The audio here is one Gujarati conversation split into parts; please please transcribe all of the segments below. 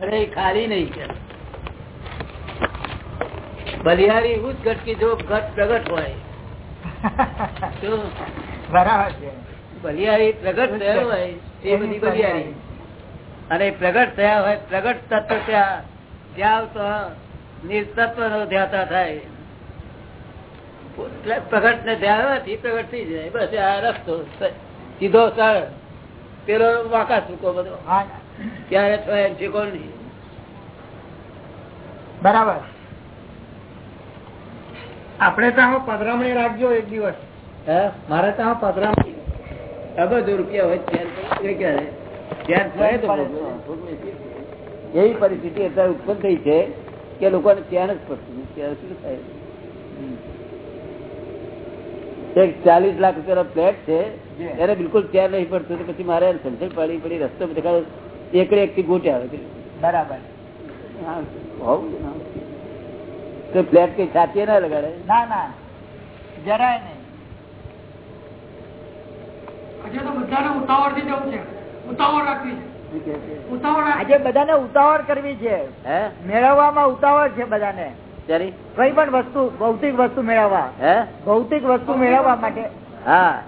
અરે ખાલી નહીં કે. બલિહારી એવું જ ઘટકી જો ઘટ પ્રગટ હોય. બરાબર છે. બલિહારી પ્રગટ થયો હોય એ બધી બલિહારી. અને પ્રગટ થયા હોય પ્રગટ તત્વ ત્યાં ત્યાં તો નિર્તત્વ નો ધ્યાતા થાય. પ્રગટ ને ધ્યાન હોવાથી પ્રગટ થઈ જાય. બસ આ રસ્તો સીધો સર પેલો વાંકા ચૂકો બધો. હા. ત્યારે તો કોણ નહીં. બરાબર. આપણે તો પધરામણી રાખજો એક દિવસ. હે? મારે તો પધરામણી. અબજો રૂપિયા હોય. એવી પરિસ્થિતિ અત્યારે ઉત્પન્ન થઈ છે કે લોકોને ત્યાં જ પડતું ત્યાં શું થાય? એક ચાલીસ લાખ રૂપિયાનો ફ્લેટ છે. ત્યારે બિલકુલ ત્યાં નહીં પડતું. પછી મારે સમજણ પડી પડી રસ્તો દેખાડો. એકડે એક થી ગોટે આવે. બરાબર. તો ફ્લેટ કઈ સાચી ના લગાડે? ના ના. જરાય નહીં. આજે બધાને ઉતાવળ કરવી છે. હે? મેળવવામાં ઉતાવળ છે બધાને. કઈ પણ વસ્તુ ભૌતિક વસ્તુ મેળવવા. હે? ભૌતિક વસ્તુ મેળવવા માટે. હા.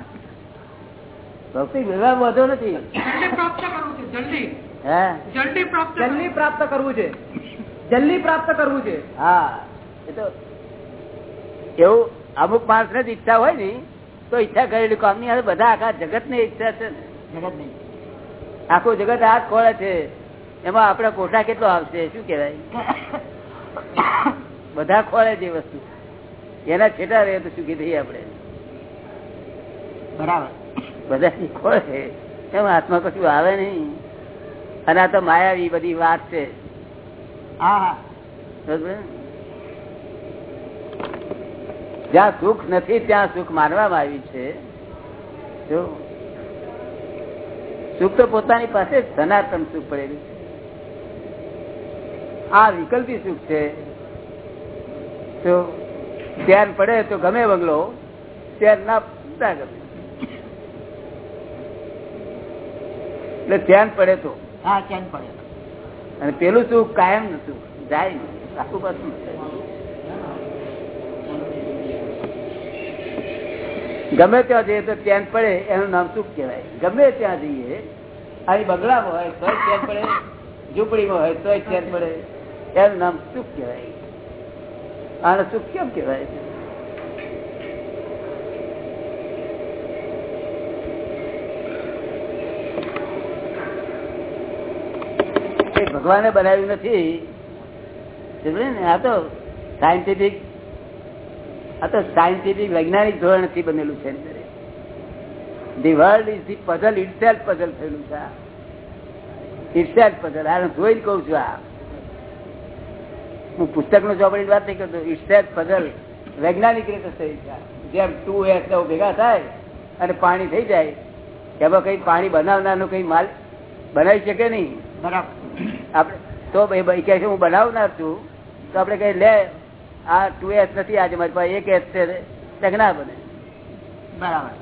ભૌતિક મેળવવા વધુ નથી. જલ્દી પ્રાપ્ત કરવું છે જલ્દી પ્રાપ્ત કરવું. જલ્દી પ્રાપ્ત કરવું છે. જલ્દી પ્રાપ્ત કરવું છે. હા. એ તો એવું અમુક માણસ ને ઈચ્છા હોય ને તો ઈચ્છા કરેલી કામની બધા આખા જગતની ઈચ્છા છે જગત નહીં આખું જગત હાથ ખોળે છે. એમાં આપડે કોઠા કેટલો આવશે શું કેવાય બધા ખોળે છે એ વસ્તુ. એના છેટા રહે તો સુખી થઈએ આપડે બરાબર. બધા ખોળે એમાં હાથમાં કશું આવે નહીં. અને આ તો માયાવી બધી વાત છે. જ્યાં સુખ નથી ત્યાં સુખ માનવામાં આવ્યું છે. જો સુખ તો પોતાની પાસે સનાતન સુખ પડેલું આ વિકલ્પી સુખ છે. તો ધ્યાન પડે તો ગમે બંગલો ત્યાં ના ના ગમે. એટલે ધ્યાન પડે તો. અને પેલું સુખ કાયમ નતું જાય આખું પાછું ગમે ત્યાં જઈએ તો ચેન પડે, એનું નામ સુખ કહેવાય? ગમે ત્યાં જઈએ, અહીં બંગલામાં હોય તોય ચેન પડે, ઝૂંપડીમાં હોય તોય ચેન પડે. એનું નામ સુખ કહેવાય. આને સુખ કેમ કહેવાય? ભગવાને બનાવ્યું નથી. આ તો સાયન્ટિફિક આ તો સાયન્ટિફિક વૈજ્ઞાનિક ધોરણથી બનેલું છે. The world is the puzzle itself puzzle થયેલું છે. ઇટસેલ્ફ પઝલ આ જોઈને કઉ છું આ. હું પુસ્તકનું ચોપડી વાત નહીં કરતો. ઇટસેલ્ફ પઝલ વૈજ્ઞાનિક રીતે થઈ છે. જેમ ટુ એસ ભેગા થાય અને પાણી થઈ જાય, એમાં કઈ પાણી બનાવનારનું કઈ માલ બનાવી શકે નહીં. બરાબર. આપણે તો ભાઈ ભાઈ કહે છે હું બનાવનાર છું. તો આપણે કઈ લે આ ટુ એસ નથી આજે મારી પાસે એક એસ છે ના બને. બરાબર.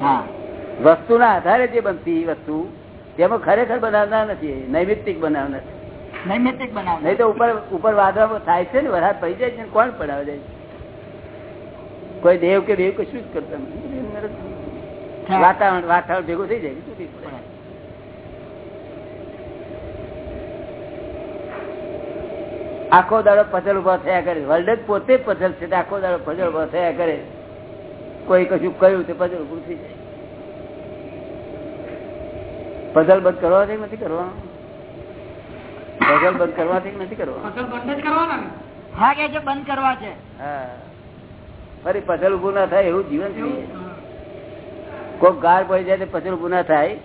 હા. વસ્તુના આધારે જે બનતી વસ્તુ તેમાં ખરેખર બનાવનાર નથી નૈમિત્તિક બનાવનાર નૈમિત્તિક બનાવ નહીં તો ઉપર ઉપર વાદળમાં થાય છે ને વરસાદ પડી જાય છે ને કોણ પડાવે? જાય? કોઈ દેવ કે દેવ કશું જ કરતા. વાતાવરણ વાતાવરણ ભેગું થઈ જાય શું થઈ પડે? આખો દાડો પચલ ઊભા થયા કરે. વર્લ્ડ જ પોતે પઝલ છે આખો દાડો પઝલ ઊભા થયા કરે. કોઈ કશું કહ્યું તે પઝલ ઉભું થઈ જાય. પઝલ બંધ કરવાથી નથી કરવાનું. પઝલ બંધ કરવાથી નથી કરવાનું. ફસલ બંધ જ કરવાના ને? હા કે છે બંધ કરવા છે. હા. ફરી પઝલ ઉભું ના થાય એવું જીવન હા. કોઈક ગાળ પડી જાય તો પઝલ ઉભું ના થાય.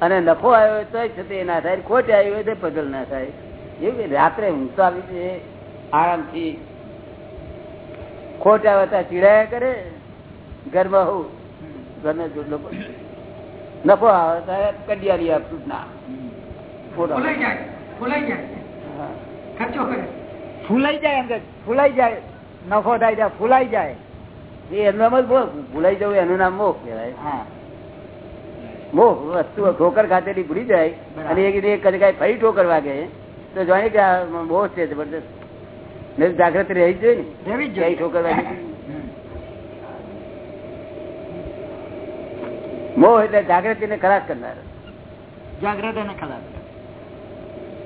અને નફો આવ્યો હોય તોય છતાં એ ના થાય. ખોટ આવ્યો હોય તો પઝલ ના થાય. એવું રાત્રે ઊંઘ તો આવી છે આરામથી. ખોટ આવે ચીડાયા કરે ઘરમાં હું ઘરનો જોડલો નફો આવે કડિયારી આપતું ના. ફૂલાઈ જાય ફૂલાઈ જાય. હા. ખર્ચો કરે. ફૂલાઈ જાય એમ કે ફૂલાઈ જાય. નફો થાય ત્યાં ફૂલાઈ જાય. એ એનું નામ જ મોહ. ભૂલાઈ જવું એનું નામ મોહ કહેવાય. હા. મોહ વસ્તુ ઠોકર ખાતેલી ભૂલી જાય. અને એક એક કદી કાંઈ ફરી ઠોકર વાગે. તો જાણે કે બહુ છે જબરદસ્ત. મેં જાગ્રત રહી જોઈએ ને. રહેવી જ મોહ એટલે જાગૃતિ ને ખલાસ કરનાર. જાગ્રત અને ખલાસ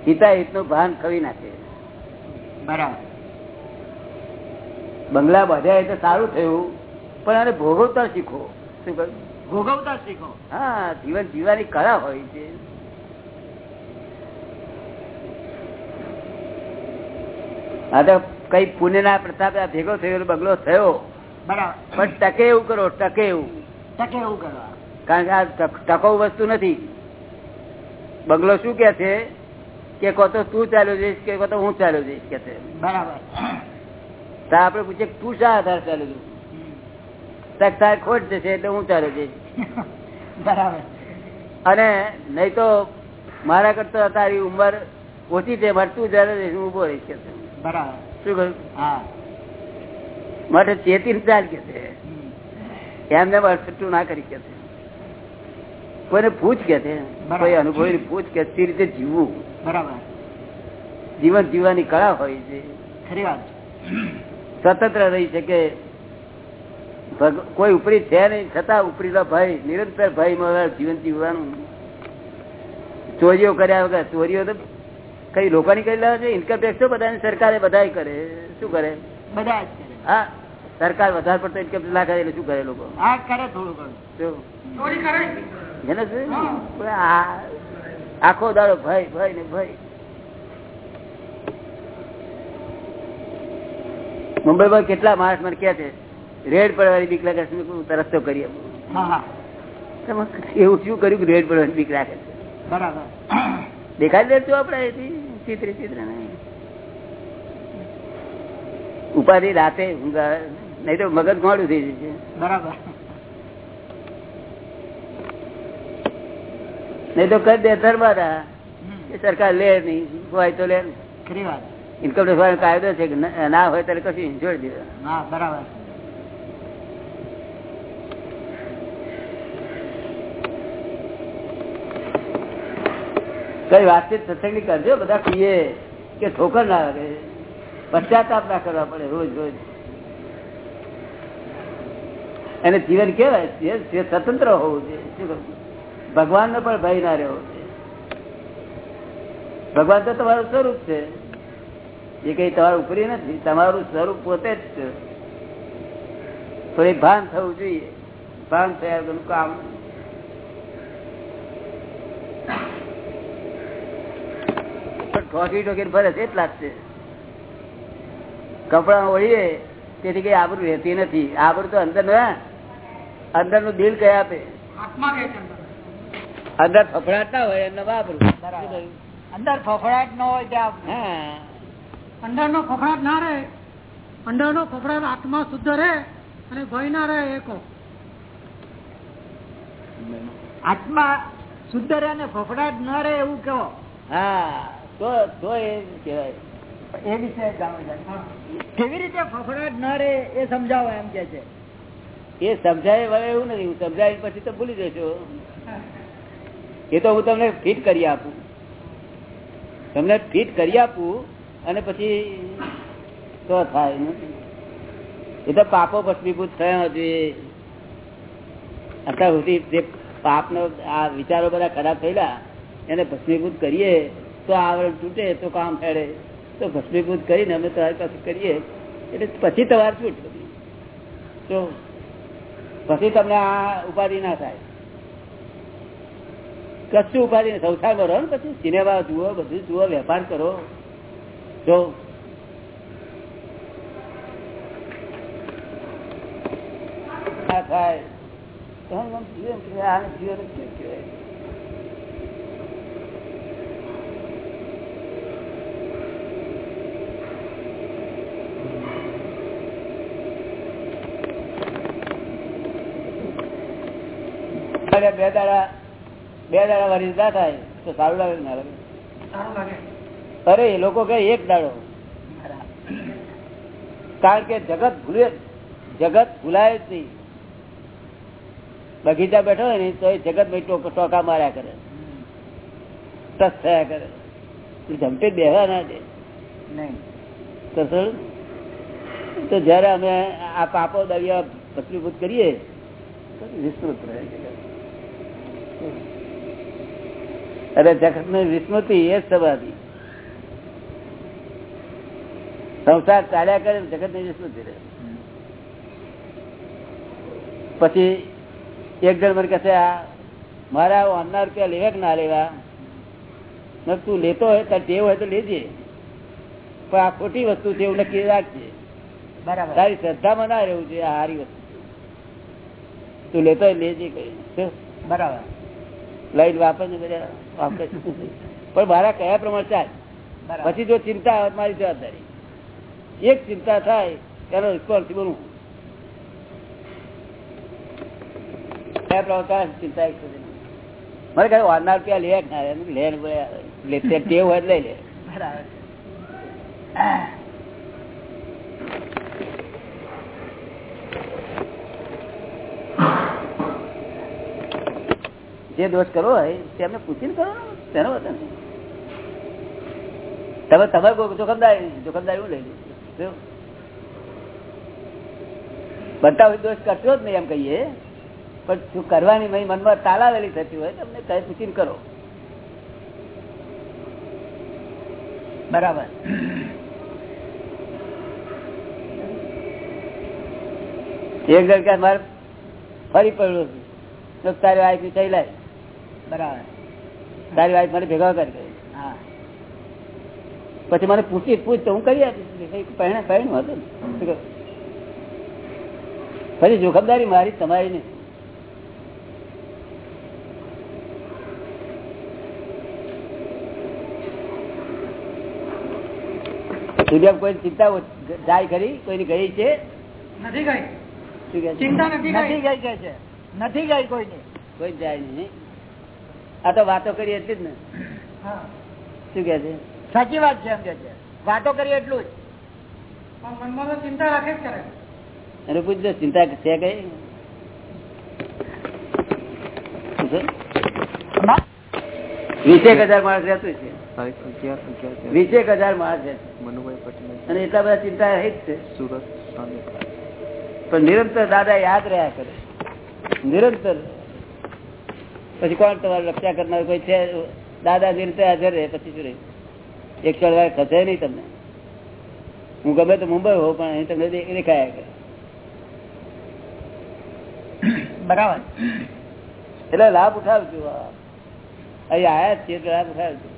હિતા હિતનું ભાન ખવી નાખે. બરાબર. બંગલા બાંધ્યા એટલે સારું થયું પણ આને ભોગવતા શીખો. શું ભોગવતા શીખો. હા જીવન જીવવાની કળા હોય છે. આ તો કઈ પુણ્યના ના આ ભેગો થયો બગલો થયો. બરાબર. પણ ટકે એવું કરો ટકે એવું. ટકે એવું કરવા કારણ કે આ ટકો વસ્તુ નથી. બગલો શું કે છે? કે કો તો તું ચાલ્યો જઈશ કે કો તો હું ચાલ્યો જઈશ કે છે. બરાબર. તો આપડે પૂછીએ તું શા આધાર ચાલ્યો. તક તારે ખોટ જશે એટલે હું ચાલ્યો જઈશ. બરાબર. અને નહીં તો મારા કરતા તારી ઉંમર ઓછી છે મારે તું ચાલુ રહીશ હું ઊભો રહીશ કે. બરાબર. શું કહ્યું? હા. માટે ચેતી ચાલ કે છે. એમને અડસઠું ના કરી કે કોઈને પૂછ કે છે. કોઈ અનુભવી પૂછ કે તે રીતે જીવવું. બરાબર. જીવન જીવવાની કળા હોય છે. ખરી વાત. સ્વતંત્ર રહી શકે. કોઈ ઉપરી છે નહીં છતાં ઉપરીલા ભાઈ નિરંતર ભય જીવન જીવવાનું. ચોરીઓ કર્યા વગર ચોરીઓ તો કઈ લોકોની કરી લેવા છે? ઇન્કમ ટેક્સ તો બધાને સરકારે બધા કરે. શું કરે? બધા હા સરકાર વધારે પડતો ઇન્કમ ટેક્સ એટલે શું કરે લોકો? કરે થોડું કરે. શું? આખો દાડો ભાઈ ભાઈ ને ભય. મુંબઈમાં કેટલા માણસ મને કે છે રેડ પડવાની બીક લાગે છે મેં કીધું તો કરી આપું. હા. હા એવું શું કર્યું કે રેડ પડવાની બીક લાગે છે? બરાબર. દેખાડી દેજો આપડે અહીંથી? ચિત્રી ચિત્ર ઉપાધિ રાતે નહીં તો મગજ ગોળું થઈ જશે. બરાબર. નહીં તો કરી દે ધર્મારા એ સરકાર લે નહીં. હોય તો લે. ખરી વાત. ઇન્કમ ટેક્સ કાયદો છે કે ના હોય ત્યારે કશું દેવા. હા બરાબર. કઈ વાતચીત સત્સંગની કરજો, બધા પીએ કે ઠોકર ના લાગે. પશ્ચાતાપ ના કરવા પડે રોજ રોજ. એને જીવન કેવાય સ્વતંત્ર હોવું જોઈએ. ભગવાન નો પણ ભય ના રહેવો ભગવાન તો તમારું સ્વરૂપ છે. એ કઈ તમારું ઉપરી નથી. તમારું સ્વરૂપ પોતે જ છે. થોડી ભાન થવું જોઈએ. ભાન થયા કામ નહીં. પણ ઠોકી ઠોકી ફરે છે એટલા જ છે. કપડા ઓળીએ તેથી કઈ આબરું રહેતી નથી. આબરું તો અંદર ના અંદરનું દિલ કઈ આપે. આત્મા અંદર. અંદર ફફડાટ ના હોય એમને વાપરું અંદર ફફડાટ ન હોય ત્યાં અંદર નો ફફડાટ ના રહે. અંદરનો ફફડાટ આત્મા શુદ્ધ રહે અને ભય ના રહે એકો. આત્મા શુદ્ધ રહે અને ફફડાટ ન રહે એવું કહો. હા. તો તો એ કહેવાય. એ વિશે કેવી રીતે ફફડાટ ન રહે એ સમજાવો એમ કે છે. એ સમજાય વળે એવું નથી. હું સમજાય પછી તો ભૂલી જશો એ તો હું તમને ફિટ કરી આપું. તમને ફિટ કરી આપું અને પછી તો થાય એ તો પાપો ભસ્મીભૂત થયા જોઈએ અત્યાર સુધી જે પાપનો આ વિચારો બધા ખરાબ થયેલા એને ભસ્મીભૂત કરીએ તો આવરણ તૂટે, તો કામ ફેરે તો ભસ્મીભૂત કરીને અમે તમારી પાસે કરીએ. એટલે પછી તમારે છૂટ તો પછી તમને આ ઉપાધિ ના થાય. કશું ઉપાધિ સંસાર કરો ને પછી. સિનેમા જુઓ, બધું જુઓ, વેપાર કરો. જો. થાય. આને જીવન જ કેમ બે દાડા બે દાડા વરિસ ના થાય તો સારું લાગે ના લાગે. અરે એ લોકો કે એક દાડો. કારણ કે જગત ભૂલે જગત ભૂલાય જ નહીં. બગીચા બેઠો હોય ને તો એ જગત ભાઈ ટોકા માર્યા કરે. ટચ થયા કરે. જમતે બેહવા ના દે. નહીં. તો જયારે અમે આ પાપો દરિયા ભસ્મીભૂત કરીએ વિસ્તૃત રહે. અરે જગતની વિસ્મૃતિ એ સમાધિ. સંસાર ચાલ્યા કરે જગતની વિસ્મૃતિ રહે. પછી એક જણ મને કહેશે આ મારા અન્ના રૂપિયા લેવા કે ના લેવા? તું લેતો હોય તાર ટેવ હોય તો લેજે. પણ આ ખોટી વસ્તુ છે એવું નક્કી રાખજે. બરાબર. તારી શ્રદ્ધામાં ના રહેવું છે આ હારી વસ્તુ તું લેતો હોય લેજે કઈ બરાબર. લાઈટ વાપરે ને બધા વાપરે પણ મારા કયા પ્રમાણે ચાલ? પછી જો ચિંતા આવે મારી જવાબદારી. એક ચિંતા થાય એનો રિસ્પોન્સિબલ હું કયા પ્રમાણે ચાલે ચિંતા એક મારે કઈ વારના રૂપિયા લે? ના લે? ટેવ હોય લઈ લે. બરાબર. જે દોષ કરવો હોય તેમને પૂછીને કરો, તેનો વાંધો તમે તમે કોઈ જોખમદારી જોખમદારી હું લઈ લીધું? બનતા હોય દોષ કરશો જ નહીં એમ કહીએ, પણ શું કરવાની મય મનમાં તાલાવેલી થતી હોય, તમને કઈ પૂછીને કરો. બરાબર. એક જણ કે, મારે ફરી પડ્યું તો તારી વાઈફ થઈ લાય. બરાબર. તારી વાઈફ મને ભેગા કરી હા. પછી મને પૂછી પૂછ તો હું કરી આપીશ. પહેણે પહેણું હતું. ને. પછી જોખમદારી મારી તમારી નહીં કોઈ ચિંતા જાય ખરી? કોઈની ગઈ છે? નથી ગઈ. ચિંતા નથી નથી ગઈ ગઈ કે છે? નથી ગઈ કોઈની. કોઈ જાય નહીં. આ તો વાતો કરી એટલી જ ને? શું કે છે? સાચી વાત છે એમ કે છે. વાતો કરી એટલું જ. મનમાં તો ચિંતા રાખે જ કરે. પૂછજો ચિંતા છે કઈ? શું છે? ના? વીસેક હજાર માણસ રહેતું છે. વીસેક હજાર માણસ રહે છે. મનુભાઈ પટેલ. અને એટલા બધા ચિંતા રહી જ છે. સુરત પણ નિરંતર દાદા યાદ રહ્યા કરે. નિરંતર પછી કોણ તમારે રક્ષા કરનાર કોઈ છે? દાદાજી રીતે હાજર રહે પછી શું રહે? એક ક્ષણ વાર ખસે નહીં તમને. હું ગમે તો મુંબઈ હોઉં પણ અહીં તમને દેખાયા કરે. બરાબર. એટલે લાભ ઉઠાવજો અહીં આયા છીએ તો લાભ ઉઠાવજો.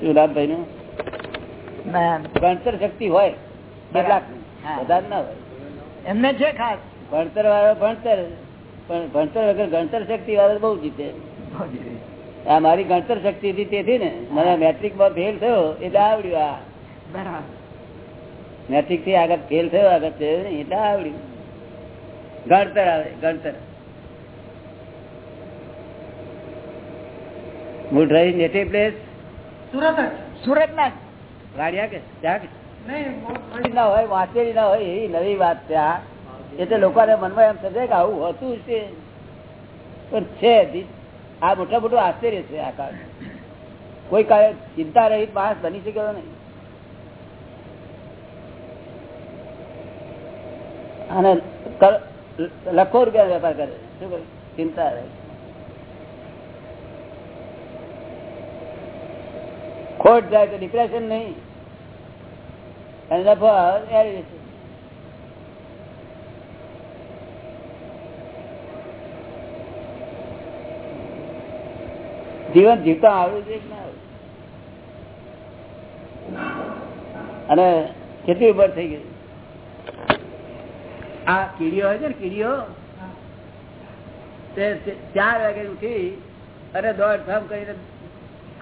શું લાભભાઈ નું. ભણતર શક્તિ હોય કેટલાક બધા ના હોય. એમને છે ખાસ. ભણતર વાળો ભણતર. પણ ભણતર વગર ગણતર શક્તિ વાળો બહુ જીતે. આ મારી ગણતર શક્તિ હતી તેથી ને. મને મેટ્રિકમાં ફેલ થયો એટલે આવડ્યું આ. બરાબર. મેટ્રિકથી આગળ ફેલ થયો આગળ થયો ને એટલે આવડ્યું. ગણતર આવે ગણતર. મૂળ રહી નેટિવ પ્લેસ સુરત સુરત ના વાડિયા કે? ત્યાં કે? ના હોય વાંચેલી ના હોય એવી નવી વાત છે આ. એટલે લોકોને મનમાં એમ સમજાય કે આવું હતું છે. પણ છે આ મોટા મોટું આશ્ચર્ય છે આ કાળ. કોઈ કાળે ચિંતા રહિત માણસ બની શક્યો નહીં. અને લખો રૂપિયા વેપાર કરે? શું કરે? ચિંતા રહી ખોટ જાય તો ડિપ્રેશન નહીં. અને નફો આવે જીવન જીવતા આવડું છે? અને કેટલી ઉંમર થઈ ગઈ? આ કીડીઓ હોય છે ને કીડીઓ? ચાર વાગે ઉઠી અને દોડ થમ કરીને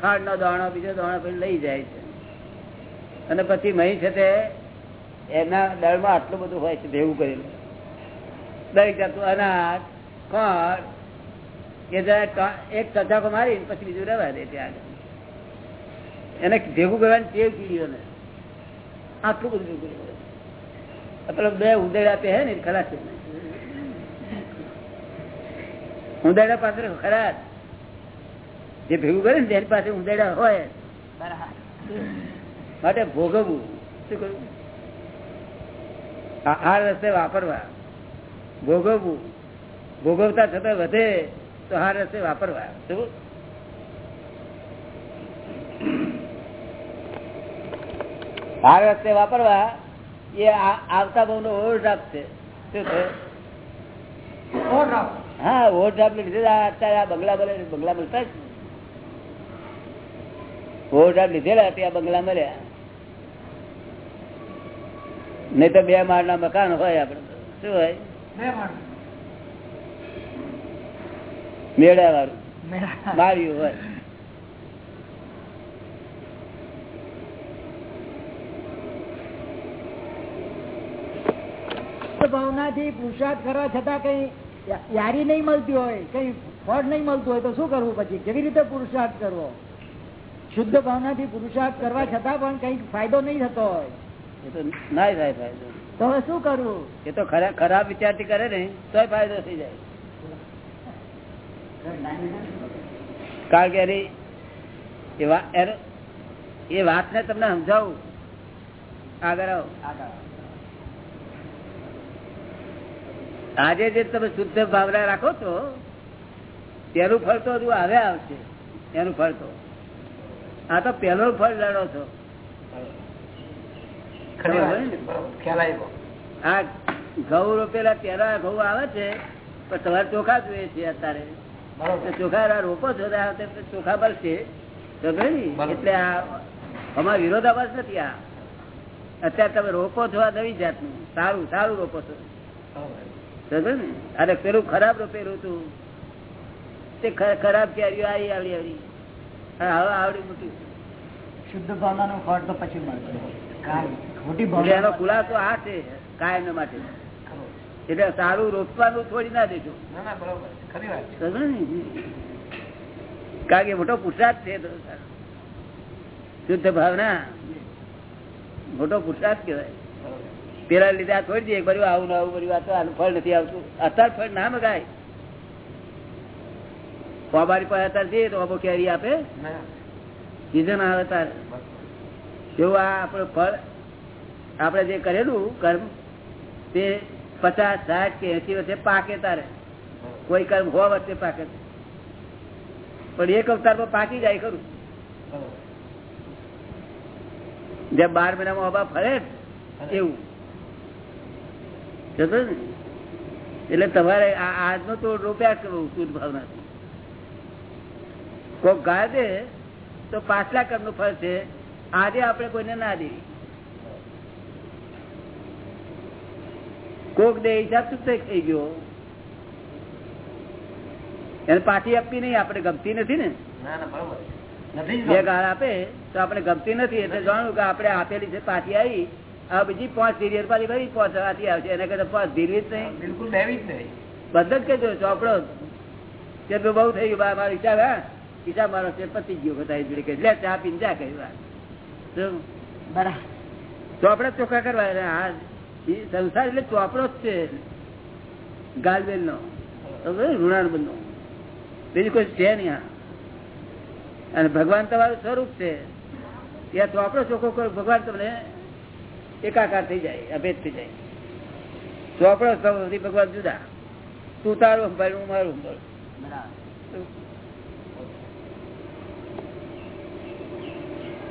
ખાંડ નો દાણો, બીજો દાણો પછી લઈ જાય છે. અને પછી મહી છે તે એના દળમાં આટલું બધું હોય છે ભેગું કરેલું દરેક જતું અનાજ ખોળ એ એક ચચાકો મારી પછી બીજું રહેવા દે ત્યાં એને ભેગું કરવાની ટેવ કીડીઓને. આટલું બધું ભેગું પેલો બે ઉદેડા તે હે ને ખરા છે ઉંદેડા પાસે ખરા જે ભેગું કરે ને તેની પાસે ઉંદેડા હોય. માટે ભોગવવું. શું કરવું આ રસ્તે વાપરવા. ભોગવવું. ભોગવતા છતાં વધે. તો રસ્તે વાપરવા. શું? આ રસ્તે વાપરવા એ આવતા બહુ નો ઓવરડ્રાફ્ટ છે. શું છે? હા ઓવરડ્રાફ્ટ લીધે અત્યારે આ બંગલા બને બંગલા મળતા જ ઓવરડ્રાફ્ટ લીધેલા ત્યાં બંગલા મળ્યા. નહીં તો બે માળના મકાન હોય આપડે શું હોય? મેળા વાળું માર્યું હોય. ભાવનાથી પુરુષાર્થ કરવા છતાં કઈ યારી નહીં મળતી હોય કઈ ફળ નહીં મળતું હોય તો શું કરવું પછી? કેવી રીતે પુરુષાર્થ કરવો? શુદ્ધ ભાવનાથી પુરુષાર્થ કરવા છતાં પણ કઈ ફાયદો નહીં થતો હોય. એ તો ના થાય ફાયદો. તો હવે શું કરવું? એ તો ખરા- ખરાબ વિચારથી કરે ને તો ફાયદો થઈ જાય. કારણ કે એ વાત ને તમને સમજાવું. આગળ આવો. આજે જે તમે શુદ્ધ ભાવના રાખો છો તેનું ફળ તો હજુ હવે આવશે. એનું ફળ તો. આ તો પેલો ફળ લડો છો. હા ઘઉં રોપેલા પેલા ઘઉં આવે છે પણ તમારે ચોખા જોઈએ છે અત્યારે. ચોખા રોપો છો ચોખા બળશે એટલે આ અમારો વિરોધાભાસ નથી આ. અત્યારે તમે રોકો છો આ નવી જાતનું. સારું સારું રોકો છો. ને અને પેલું ખરાબ રોપેલું હતું તે. ખરાબ કેરીઓ આવી આવડી આવડી હવે આવડી મોટી. શુદ્ધ ભાવનાનું ફળ તો પછી ખોટી એનો ખુલાસો આ છે કાયમ માટે. એટલે સારું રોપવાનું છોડી ના દેજો. ના ને? કારણ કે મોટો પુરુષાર્થ છે શુદ્ધ ભાવના. મોટો પુરુષાર્થ કેવાય પેલા લીધે આ છોડી દઈએ. બધું આવું ને આવું બધું આ તો ફળ નથી આવતું. અત્યારે ફળ ના મગાય. કોબારી પાસે અત્યારે જઈએ તો અબો કેરી આપે. સીઝન આવે તાર એવું આ આપણું ફળ આપણે જે કરેલું કર્મ તે પચાસ સાઠ કે એસી વર્ષે પાકે તારે કોઈ કર્મ હો વચ્ચે પાકે. પણ એક અવતારમાં પાકી જાય ખરું. જેમ બાર મહિનામાં હવા ફરે એવું? એટલે તમારે આજનો તો રોપ્યા કરવું શુદ્ધ ભાવના કોક ગાય દે તો પાછલા કર્મનું ફળ છે. આજે આપણે કોઈને ના દેવી. કોક દે હિસાબ શું થઈ ગયો? એને પાછી આપવી નહીં આપણે ગમતી નથી ને. બે ગાળ આપે તો આપણે ગમતી નથી એટલે જાણવું કે આપણે આપેલી છે પાછી આવી. આ બીજી પાંચ ધીરિયર પાછી ફરી પાંચ પાછી આવશે. એને કરતા પાંચ ધીરવી જ નહીં. બિલકુલ લેવી જ નહીં. બધા જ કહેજો ચોપડો. કેટલું બહુ થઈ ગયું મારો હિસાબ હા. હિસાબ મારો છે પતી ગયો બધા જોડે કે લે ચા પીને જા કહ્યું બરાબર. ચોપડા ચોખ્ખા કરવા હા સંસાર એટલે ચોપડો જ છે. ગાલબેલ નો ઋણાનુબંધ નો બીજું કોઈ છે નહીં આ. અને ભગવાન તમારું સ્વરૂપ છે. ત્યાં ચોપડો ચોખ્ખો કરો ભગવાન તમને એકાકાર થઈ જાય અભેદ થઈ જાય. ચોપડો સ્વરૂપથી ભગવાન જુદા. તું તારું અંભાઈ હું મારું અંભાઈ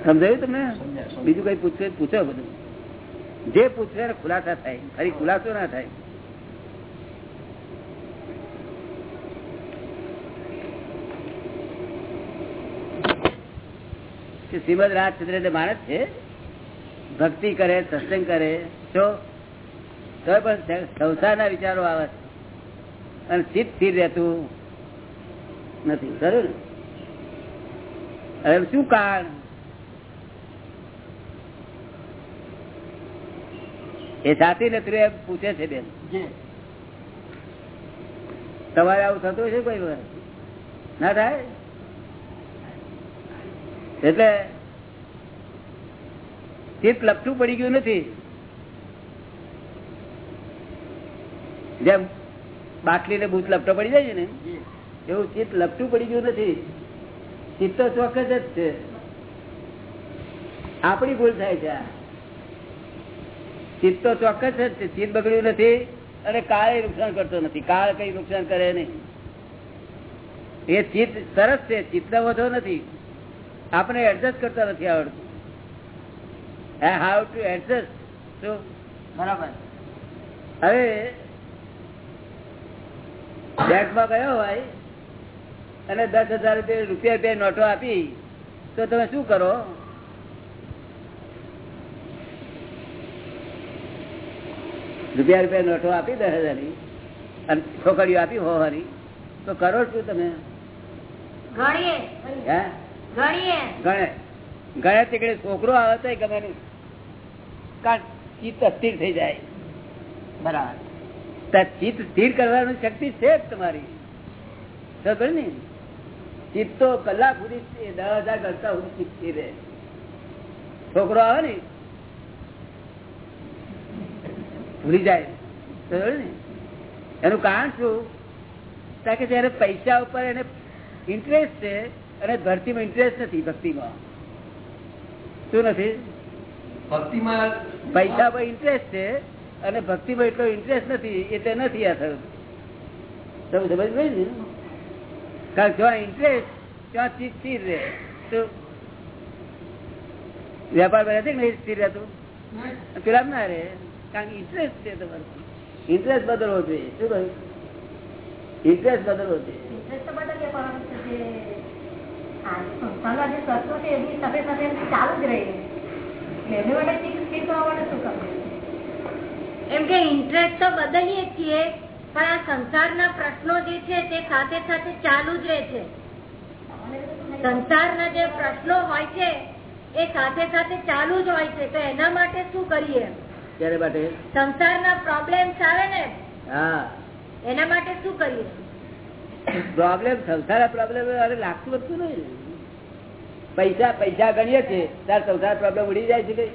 સમજાયું તમને. બીજું કઈ પૂછે પૂછો બધું. જે પૂછે ખુલાસા થાય. ફરી ખુલાસો ના થાય. કે શ્રીમદ રાજચંદ્ર એટલે માણસ છે? ભક્તિ કરે, સત્સંગ કરે. તો પણ સંસારના વિચારો આવે છે. અને ચિત્ત સ્થિર રહેતું નથી. ખરું ને? શું કારણ? એ સાથી નથી એમ પૂછે છે બેન. તમારે આવું થતું છે કોઈ વાર ના થાય? એટલે ચિત્ત લપટું પડી ગયું નથી. જેમ બાટલી ને ભૂત લપટો પડી જાય છે ને એવું ચિત્ત લપટું પડી ગયું નથી. ચિત્ત તો ચોક્કસ જ છે. આપણી ભૂલ થાય છે. ચિત્ત તો ચોક્કસ જ છે. ચિત્ત બગડ્યું નથી અને કાળે નુકસાન કરતો નથી. કાળ કઈ નુકસાન કરે નહીં. એ ચિત્ત સરસ છે. ચિત્ત વધો નથી. આપણે એડજસ્ટ કરતા નથી આવડતું. હાઉ ટુ એડજસ્ટ શું બરાબર. હવે બેંકમાં ગયો હોય અને દસ હજાર રૂપિયા રૂપિયા રૂપિયા નોટો આપી તો તમે શું કરો? રૂપિયા રૂપિયા નોટો આપી દસ હજારની અને છોકરીઓ આપી હોવાની તો કરો શું તમે? હે? ગણે. તીકડે છોકરો આવે તો ગમે નહીં. કારણ ચિત્ત અસ્થિર થઈ જાય. બરાબર. ચિત્ત સ્થિર કરવાની શક્તિ છે તમારી. ખબર ને ચિત્ત કલાક સુધી દસ હજાર કરતા સુધી ચિત્ત રહે. છોકરો આવે ને, ભૂલી જાય. ખબર ને એનું કારણ શું? કારણ કે જયારે પૈસા ઉપર એને ઇન્ટરેસ્ટ છે અને ધરતીમાં ઇન્ટરેસ્ટ નથી ભક્તિમાં. શું નથી? ભક્તિમાં પૈસામાં ઇન્ટરેસ્ટ છે અને ભક્તિમાં એટલો ઇન્ટરેસ્ટ નથી એટલે નથી આ થયું તમે સમજ પડી ને? કારણ જ્યાં ઇન્ટરેસ્ટ ત્યાં ચીજ સ્થિર રહે. તો વેપાર બધા છે ને સ્થિર રહેતું? પેલા ના રહે. કારણ કે ઇન્ટરેસ્ટ છે તમારો. ઇન્ટરેસ્ટ બદલવો જોઈએ. શું કહ્યું? ઇન્ટરેસ્ટ બદલવો જોઈએ. સંસ્થાના જે તત્વો છે એમની સાથે સાથે ચાલુ જ રહી. એટલે એની માટે સ્થિર થવા માટે શું કરવું એમ કે ઇન્ટરેસ્ટ તો બદલીએ છીએ પણ આ સંસારના પ્રશ્નો જે છે તે સાથે સાથે ચાલુ જ રહે છે. સંસારના જે પ્રશ્નો હોય છે એ સાથે સાથે ચાલુ જ હોય છે. તો એના માટે શું કરીએ? ત્યારે માટે? સંસારના પ્રોબ્લેમ્સ આવે ને હા. એના માટે શું કરીએ? પ્રોબ્લેમ સંસાર પ્રોબ્લેમ લાગતું વધતું નહીં. પૈસા પૈસા ગણીએ છીએ, તાર સંસાર પ્રોબ્લેમ ઉડી જાય છે કઈ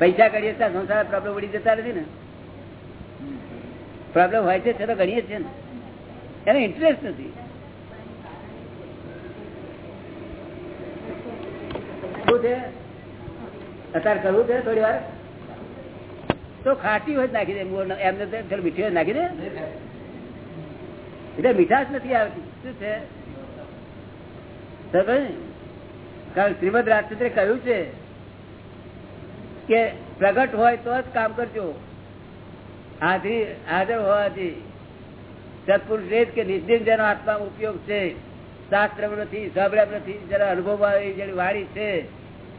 પૈસા ગણીએ ત્યાં સંસાર પ્રોબ્લેમ ઉડી જતા નથી ને? પ્રોબ્લેમ હોય છે તો ગણીએ છીએ ને. એને ઇન્ટરેસ્ટ નથી. અત્યારે કરવું છે થોડી વાર તો ખાટી હોય નાખી દે, એમને મીઠી નાખી દે. એટલે મીઠાશ નથી આવતી. શું છે? કારણ શ્રીમદ રાજચંદ્રે કહ્યું છે કે પ્રગટ હોય તો જ કામ કરજો. હાજરી હાજર હોવાથી સત્પુરુષ જ કે નિર્દિન જેનો આત્મા ઉપયોગ છે. શાસ્ત્ર નથી સાંભળ્યા નથી, જેના અનુભવ જેની વાણી છે.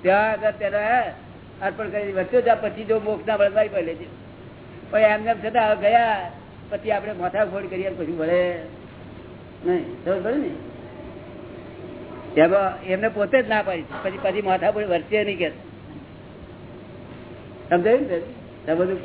ત્યાં આગળ તેના અર્પણ કરી વચ્ચે જ પછી જો મોક્ષ ના મળે મારી લેજે પણ એમ એમ છતાં ગયા પછી આપણે માથા ફોડ કરીએ પછી મળે નહીં, ખબર ને? એમાં એમને પોતે જ ના પાડી. પછી પછી માથા ફોડ વર્તે નહીં કે. સમજાયું ને સમજવું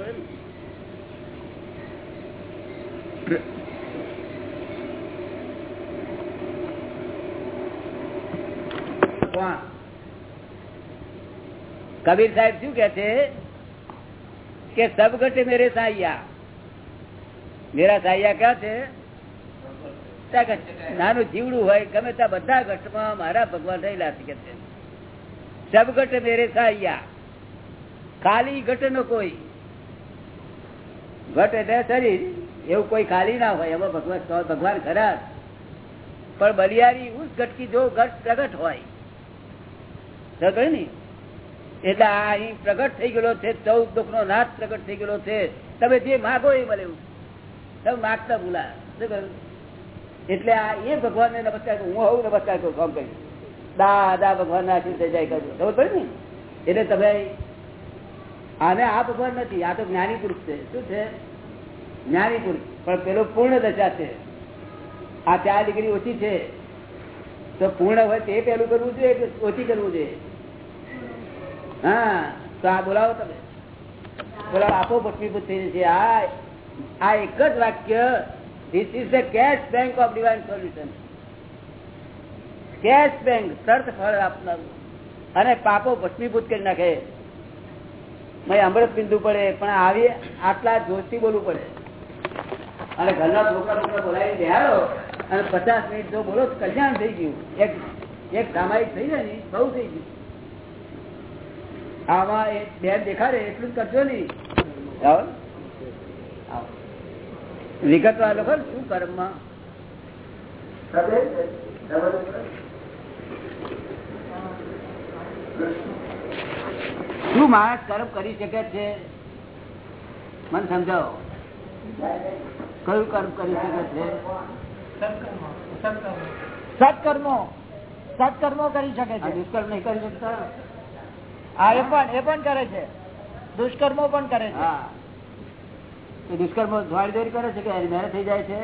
કબીર સાહેબ શું કે છે? કે સબ મેરે સાહિયા મેરા ક્યાં છે? નાનું જીવડું હોય, ગમે ત્યાં બધા ઘટમાં મારા ભગવાન રહેલા છે સબ મેરે સાહિયા ખાલી ઘટ નો કોઈ. ઘટ એટલે શરીર. એવું કોઈ ખાલી ના હોય, એમાં ભગવાન ભગવાન ખરા પણ બલિયારી ઉસ ઘટકી જો ઘટ પ્રગટ હોય. સમજાયું ને? એટલે આ અહીં પ્રગટ થઈ ગયેલો છે, ચૌદ દુઃખ નો નાશ પ્રગટ થઈ ગયેલો છે. તમે જે માગો એ મળે એવું. માગતા ભૂલા. શું કહ્યું? એટલે આ એ ભગવાન ને નમસ્કાર કરું. હું હું નમસ્કાર કરું, કામ કરી દાદા ભગવાન ના આશીર્વાદ જાય કરું ખબર પડે ને? એટલે તમે આને આ ભગવાન નથી, આ તો જ્ઞાની પુરુષ છે. શું છે? જ્ઞાની પુરુષ. પણ પેલો પૂર્ણ દશા છે. આ ચાર ડિગ્રી ઓછી છે. તો પૂર્ણ હોય તે પેલું કરવું જોઈએ ઓછી કરવું જોઈએ? હા, તો આ બોલાવો તમે. બોલાવો, આપો પત્ની પુત્રી છે. આ આ એક જ વાક્ય this is the cash bank of divine solution cash bank તર્થ ફળ આપનારું. અને પાપો ભસ્મીભૂત કરી નાખે. મેં અમૃત બિંદુ પડે, પણ આવી આટલા જોશથી બોલવું પડે. અને ઘરના છોકરા છોકરા બોલાવી બેહાડો, અને પચાસ મિનિટ જો બોલો કલ્યાણ થઈ ગયું. એક એક સામાયિક થઈ જાય ને, બહુ થઈ ગયું. આમાં બેન દેખાડે, એટલું જ કરજો નહીં. વિગતવાર લખો ને શું કર્મ શું માણસ કર્મ કરી શકે છે? મને સમજાવો. કયું કર્મ કરી શકે છે? સત્કર્મો. સત્કર્મો કરી શકે છે. દુષ્કર્મ નહીં કરી શકતા? હા એ પણ એ પણ કરે છે. દુષ્કર્મો પણ કરે છે. હા. દુષ્કર્મ દોરી કરે છે કે મહેનત થઈ જાય છે?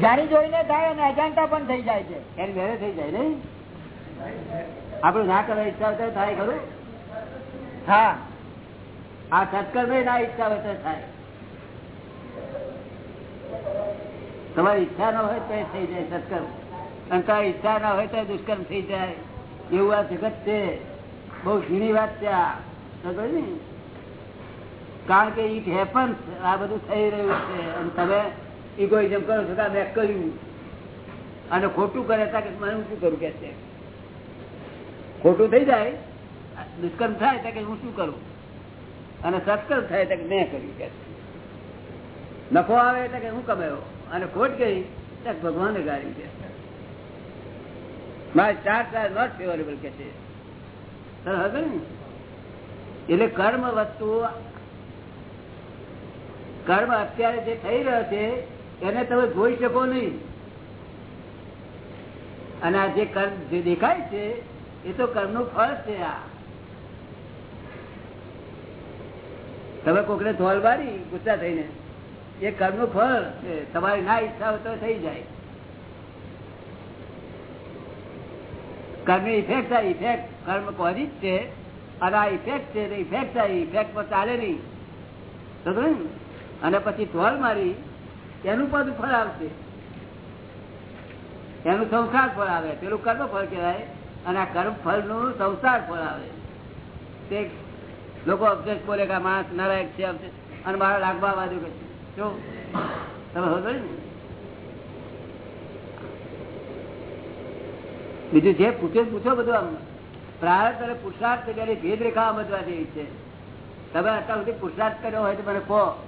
જાણી જોઈને થાય અને અજાણતા પણ થઈ જાય છે. એની મહેનત થઈ જાય નઈ આપડે ના કરવા ઈચ્છા હોય થાય ખરું? હા. આ સત્કર્મ ના ઈચ્છા હોય તો થાય. તમારી ઈચ્છા ન હોય તો એ થઈ જાય સત્કર્મ. અને તમારી ઈચ્છા ના હોય તો દુષ્કર્મ થઈ જાય. એવું આ જગત છે. બહુ ઝીણી વાત છે આ. સમજ ને? કારણ કે ઇટ હેપન્સ આ બધું થઈ રહ્યું છે અને તમે ઇગોઇઝમ કરો છો મેં કર્યું. અને ખોટું કરે તા કે મને શું કરું કે છે? ખોટું થઈ જાય, દુષ્કર્મ થાય તો કે હું શું કરું? અને સત્કર્મ થાય તો કે મેં કર્યું કે નફો આવે તો કે હું કમાયો? અને ખોટ ગઈ તો કે ભગવાને ગાળી કે માય ચાર આર નોટ ફેવરેબલ કે છે? એટલે કર્મ વસ્તુ કર્મ અત્યારે જે થઈ રહ્યો છે, એને તમે જોઈ શકો નહીં. અને આ જે કર્મ જે દેખાય છે, એ તો કર્મનું ફળ છે આ. તમે કોકને ધોલ મારી, ગુસ્સા થઈને, એ કર્મનું ફળ છે. તમારી ના ઈચ્છા હોય તો થઈ જાય. કર્મની ઇફેક્ટ આ ઇફેક્ટ કર્મ કોની જ છે. અને આ ઇફેક્ટ છે ઇફેક્ટ આ ઇફેક્ટ પર ચાલે નહીં? અને પછી ધોલ મારી, એનું પદ ફળ આવશે. એનું સંસાર ફળ આવે, પેલું કર્મ ફળ કહેવાય, અને આ કર્મ ફળનું સંસાર ફળ આવે. તે લોકો અભ્યાસ બોલે કે માણસ નારાયક છે અને મારા લાગવા બાજુ કે તમે સમજો ને? બીજું જે પૂછે પૂછો બધું આમ. પ્રાર્થ અને પુરુષાર્થ કર્યાની ભેદ રેખા સમજવા જેવી છે. તમે અત્યાર સુધી પુરુષાર્થ કર્યો હોય તો મને કહો.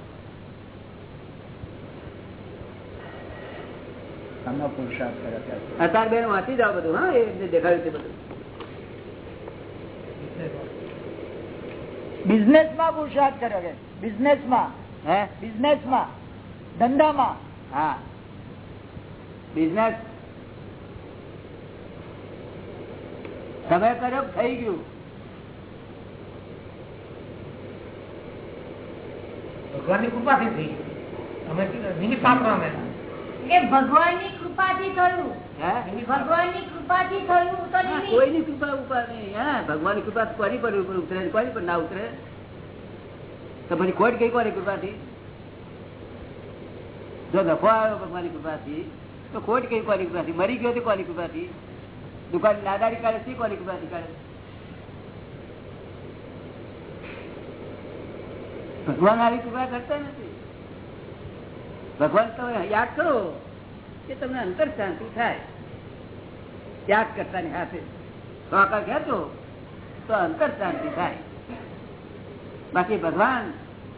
આમાં પુરુષાર્થ કરે છે બેન વાંચી જાઓ બધું હા એ દેખાડ્યું છે બધું. બિઝનેસમાં પુરુષાર્થ કર્યો કે બિઝનેસમાં હે? બિઝનેસમાં ધંધામાં. હા. બિઝનેસ તમે કર્યો થઈ ગયું. ભગવાનની કૃપાથી થઈ અમે નિમિત્ત પાત્ર અમે એ ભગવાનની કૃપાથી થયું. હે? ભગવાનની કૃપાથી થયું તો હા, નિમિત્ત. કોઈની કૃપા ઉપર નહીં. હા ભગવાનની કૃપા કોની પર ઉપર ઉતરે? ને કોની પર ના ઉતરે? તો પછી ખોટ ગઈ કોની કૃપાથી? જો નફો આવ્યો ભગવાનની કૃપાથી તો ખોટ ગઈ કોની કૃપાથી? મરી ગયો તો કોની કૃપાથી? દુકાન નાદારી કાઢે છે કોની કૃપાથી કાઢે? ભગવાન આવી કૃપા કરતા નથી. ભગવાન, તમે યાદ કરો કે તમને અંતર શાંતિ થાય. યાદ કરતા ની હાથે આકાર ખેંચો તો અંતર શાંતિ થાય. બાકી ભગવાન,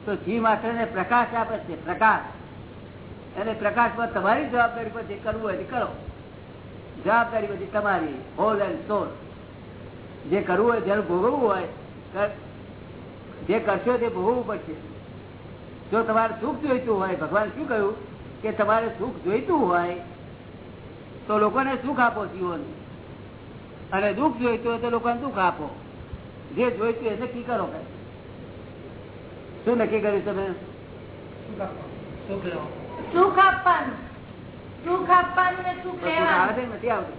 તો જીવ માત્ર ને પ્રકાશ આપે છે, પ્રકાશ. અને પ્રકાશમાં તમારી જવાબદારી પર જે કરવું હોય તે કરો. જવાબદારી બધી તમારી, હોલ એન્ડ સોલ. જે કરવું હોય, જેનું ભોગવવું હોય જે કરશો તે ભોગવવું પડશે. જો તમારે સુખ જોઈતું હોય ભગવાન શું કહ્યું? કે તમારે સુખ જોઈતું હોય તો લોકોને સુખ આપો જીવન. અને દુઃખ જોઈતું હોય તો લોકોને દુઃખ આપો. જે જોઈતું એ નક્કી કરો કઈ શું નક્કી કર્યું તમે? સુખ આપવાનું. સુખ આપવાનું. સુખ આવે નથી આવતું?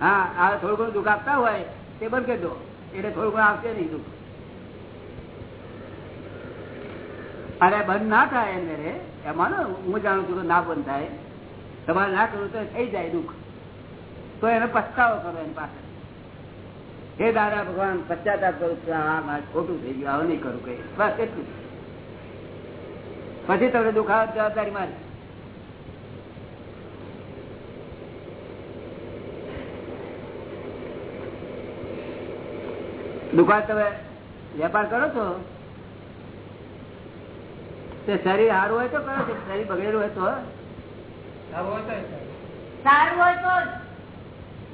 હા આ થોડું ઘણું દુઃખ આપતા હોય તે બંધ કરી દો. એટલે થોડું ઘણું આવશે નહીં દુઃખ. અરે બંધ ના થાય એને. રે એમાં હું જાણું છું ના બંધ થાય. તમારે ના કરવું તો થઈ જાય દુઃખ. તો એનો પસ્તાવો કરો એની પાસે. હે દાદા ભગવાન, પશ્ચાતાપ કરું છું. આ ખોટું થઈ ગયું. આવું નહીં કરું કઈ. બસ એટલું પછી તમને દુખાવો જવાબદારી મારી. દુકાન તમે વેપાર કરો છો? તે શરીર સારું હોય તો કયો છે શરીર બગડેલું હોય તો સારું હોય તો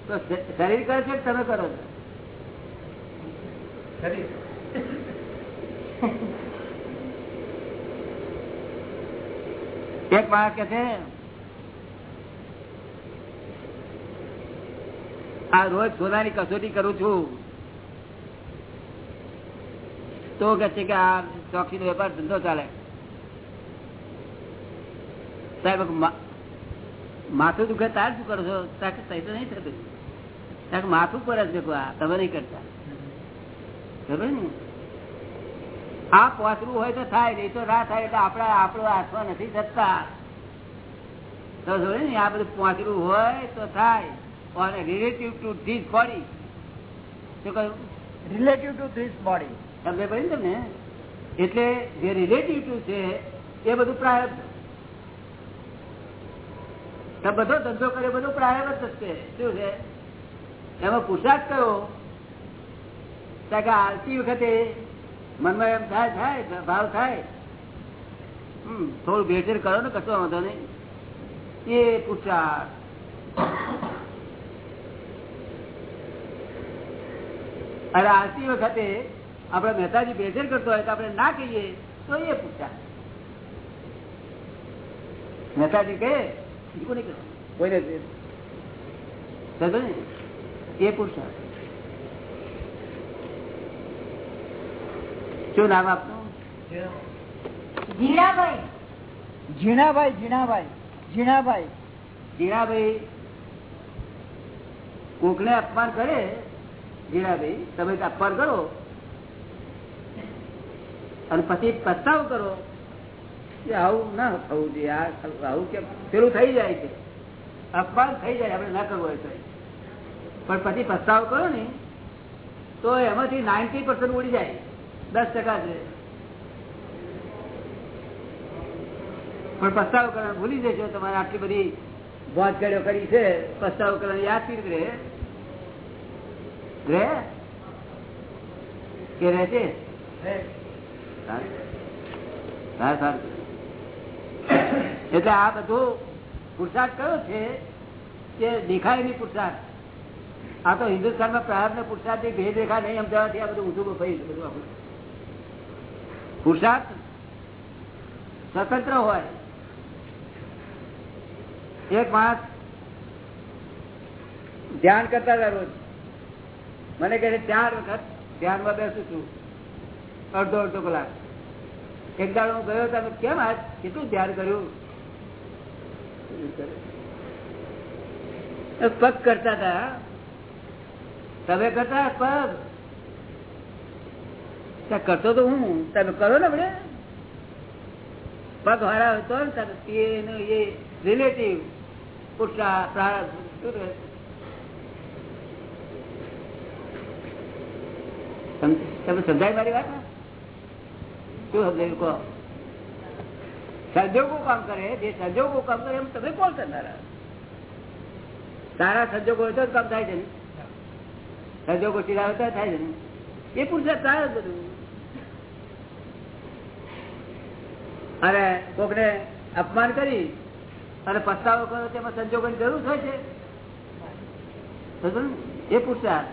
તો શરીર કરે છે તમે કરો છો? એક માણસ કે છે આ રોજ સોનાની કસોટી કરું છું. તો કે છે કે આ ચોકસી નો વેપાર ધંધો ચાલે. સાહેબ માથું દુખે તાર શું કરો છો? તઈ તો નહીં થતું. તાર માથું પર જ દેખો તમે નહીં કરતા. ખબર ને આ પોસરું હોય તો થાય નહીં તો ના થાય એટલે આપણા આપણો હાથમાં નથી થતા. તો જોડે ને આ બધું પોસરું હોય તો થાય. અને રિલેટિવ ટુ ધીસ બોડી શું કહ્યું? રિલેટિવ ટુ ધીસ બોડી સમજે પડી ને તમને? એટલે જે રિલેટિવ ટુ છે એ બધું તમે બધો ધંધો કર્યો, બધું પ્રારબ્ધ જ છે. શું છે? એમાં પુરસાદ કયો કે આરતી વખતે મનમાં એમ થાય થાય ભાવ થાય. થોડું ભેટેર કરો ને કશો વાંધો નહીં. એ પુરસાદ. અરે આરતી વખતે આપડે મહેતાજી ભેજર કરતો હોય તો આપણે ના કહીએ, તો એ પૂછા મહેતાજી કહે કોઈને એ પૂછા શું નામ આપનું? જીણાભાઈ ઝીણાભાઈ જીણાભાઈ કોકને અપમાન કરે? જીણાભાઈ તમે અપમાન કરો. અને પછી પસ્તાવ કરો. આવું ના થવું જોઈએ. આવું કેમ પેલું થઈ જાય છે. અપમાન થઈ જાય આપણે ના કરવું હોય તો. પણ પછી પસ્તાવ કરો ને તો એમાંથી નાઇન્ટી પર્સન્ટ ઉડી જાય. દસ ટકા છે. પણ પસ્તાવ કરવાનું ભૂલી જશો તમારે આટલી બધી પહોંચગડીઓ કરી છે. પસ્તાવ કરવાની યાદ પીર રહે રહે કે રહે. છે. સારું, સારું. એટલે આ બધું પુરસાદ કયો છે કે દેખાય નહીં પુરસાદ? આ તો હિન્દુસ્તાનમાં પ્રહારને પુરસાદથી ભેદ રેખા નહીં સમજાવવાથી આ બધું ઊંધું થઈ બધું આપણું. પુરસાદ સ્વતંત્ર હોય. એક માણસ ધ્યાન કરતા હતા રોજ. મને કહે છે, ચાર વખત ધ્યાનમાં બેસું છું. અડધો અડધો કલાક. એક દાડો હું ગયો હતો કેમ આજ કેટલું ધ્યાન કર્યું? પગ કરતા હતા. તમે કરતા પગ? કરતો તો હું. તમે કરો ને આપણે પગ હારા હતો ને ત્યારે તેનો એ રિલેટિવ? સમ- તમે સમજાય મારી વાત ને? શું સમજાયું કહો? સંજોગો કામ કરે, જે સંજોગો કામ કરે, એમ તમે કોણ કરનારા? સારા સંજોગો હોય તો કામ થાય છે ને. સંજોગો સીધા હોય થાય છે ને. એ પુરુષાર્થ થાય જ બધું. અને કોકને અપમાન કરી અને પસ્તાવો કરો, તેમાં સંજોગોની જરૂર થાય છે. એ પુરુષાર્થ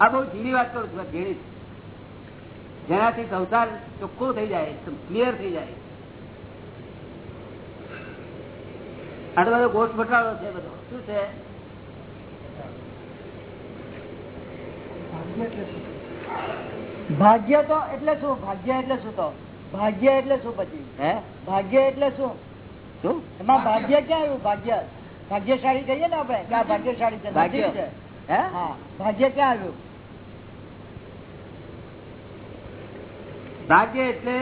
આ. બહુ ઝીણી વાત કરું છું ઝીણી. જેનાથી સંસાર ચોખ્ખો થઈ જાય ક્લિયર થઈ જાય. બધો બટાડો છે બધો. શું છે? ભાગ્ય તો એટલે શું? ભાગ્ય એટલે શું તો? ભાગ્ય એટલે શું પછી? હે? ભાગ્ય એટલે શું? શું? એમાં ભાગ્ય. ક્યાં આવ્યું? ભાગ્ય. ભાગ્યશાળી કહીએ ને આપણે ક્યાં ભાગ્યશાળી છે. ભાગ્ય. છે. હે? હા. ભાગ્ય ક્યાં આવ્યું? ભાગ્ય એટલે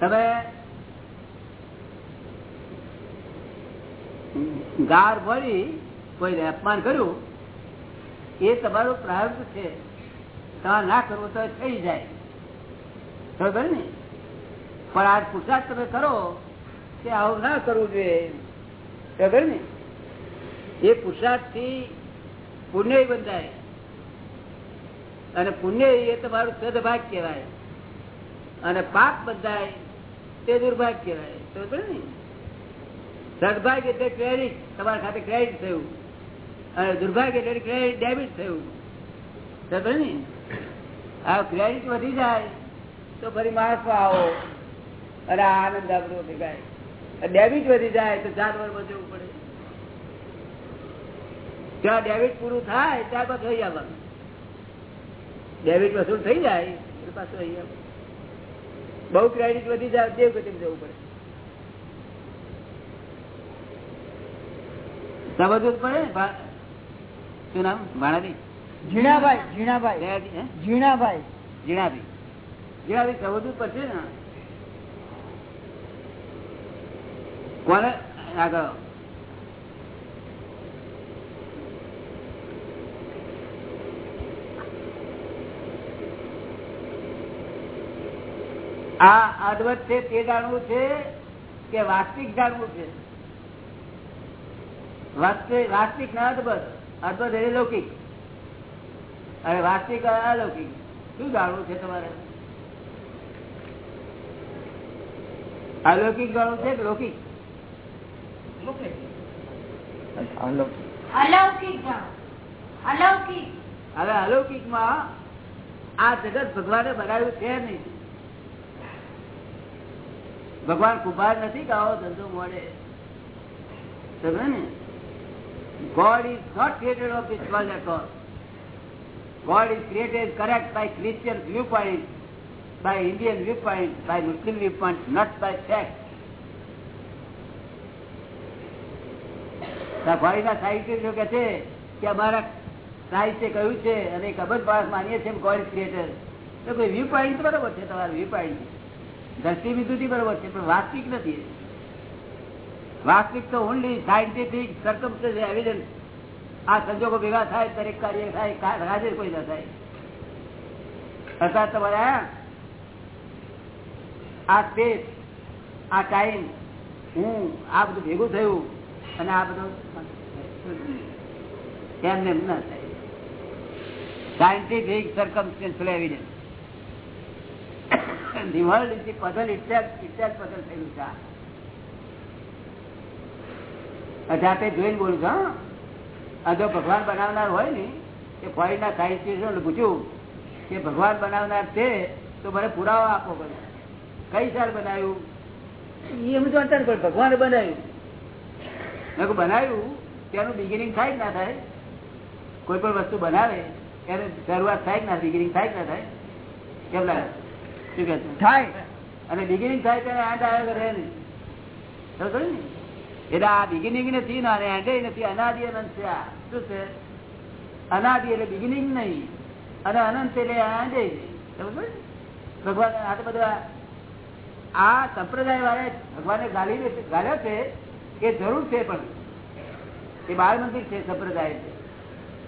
તમે ગાર ભરી કોઈ અપમાન કર્યું, એ તમારો પ્રાર્થ છે. તમારે ના કરવું તો થઈ જાય. ખબર ને? પણ આ પુરસાદ તમે કરો કે આવું ના કરવું જોઈએ. ખબર ને? એ પુરસાદથી પુણ્ય બંધાય. અને પુણ્ય એ તમારું સદભાગ કહેવાય. અને પાપ બંધાય, તે દુર્ભાગ કહેવાય. ખબર ને? સદભાગ એટલે ક્રેડિટ તમારા ખાતે ક્રેડિટ થયું. અને દુર્ભાગ્ય એટલે ક્રેડિટ ડેબિટ થયું. સમજો ને? આ ક્રેડિટ વધી જાય તો ફરી માણસમાં આવો. આ આનંદ આપણો ભેગાય. ડેબિટ વધી જાય તો ચાર વાર જવું પડે. ત્યાં ડેબિટ પૂરું થાય, ત્યાર પાછું થઈ આવવાનું. ડેબિટ વસૂલ થઈ જાય પાછું અહીંયા બહુ ક્રેડિટ વધી જાય દેવ ગતિ જવું પડે. સમજવું જ પડે? ને શું નામ? ભાણાજી? ઝીણાભાઈ ઝીણાભાઈ? ઝીણાભાઈ. જીણાભી જીણાભી સમજવું પડશે ને? કોને? આગળ આ અદવત છે તે જાણવું છે કે વાસ્તવિક જાણવું છે? વાસ્તવિક ના અદભત અદભત એટલે લૌકિક અરે વાસ્તવિક અલૌકિક. શું જાણવું છે તમારે? અલૌકિક જાણવું છે કે લૌકિક? હવે અલૌકિક. માં આ જગત ભગવાને બનાવ્યું છે નહીં. ભગવાન કુભાર નથી કે આવો ધંધો મળે સમજે ને? God is not created of this world at all. God is created correct by Christian viewpoint, by Indian viewpoint, by Muslim viewpoint, not by fact. ફોરીના સાહિત્ય કે છે કે અમારા સાહિત્ય કહ્યું છે અને એક અબજ માણસ માનીએ છીએ ગોડ ક્રિએટર તો કોઈ વ્યૂ પોઈન્ટ બરોબર છે તમારું વ્યૂ પોઈન્ટ દ્રષ્ટિ વિધુતિ બરોબર છે પણ વાસ્તવિક નથી વાસ્તવિક તો ઓનલી સાયન્ટિફિક સરકમસ્ટન્સ એવિડન્સ આ સંજોગો ભેગા થાય દરેક કાર્ય થાય હાજર કોઈ ના થાય. અર્થાત તમારા આ- સ્પેસ આ ટાઈમ હું આ બધું ભેગું થયું અને આ બધું એમને એમ ના થાય. Scientific circum evidence world is the puzzle itself, itself puzzle થયેલું છે આ. આ જાતે જોઈને બોલું છું હા? આ જો ભગવાન બનાવનાર હોય ને એ ફોરેનના સાયન્ટિસ્ટોને પૂછ્યું કે ભગવાન બનાવનાર છે તો મને પુરાવો આપો બધો કઈ સાલ બનાવ્યું? એમ જાણતા પણ ભગવાને બનાવ્યું. મેં બનાવ્યું? તેનું બિગિનિંગ થાય કે ના થાય? કોઈ પણ વસ્તુ બનાવે એને શરૂઆત થાય કે ના બિગિનિંગ થાય કે ના થાય? કેમ લાગે? શું કે થાય. અને બિગિનિંગ થાય ત્યારે એન્ડ આવ્યા કરે ને? એટલે આ બિગિનિંગ નથી ને એન્ડ નથી, અનાદિ અનંત છે શું છે? અનાદિ એટલે બિગિનિંગ નહીં, અને અનંત એટલે એન્ડ? ભગવાન આ તો બધા આ સંપ્રદાય વાળા ભગવાને ગાલી ગાલ્યો છે એ જરૂર છે પણ. એ બાળ મંદિર છે, સંપ્રદાય છે.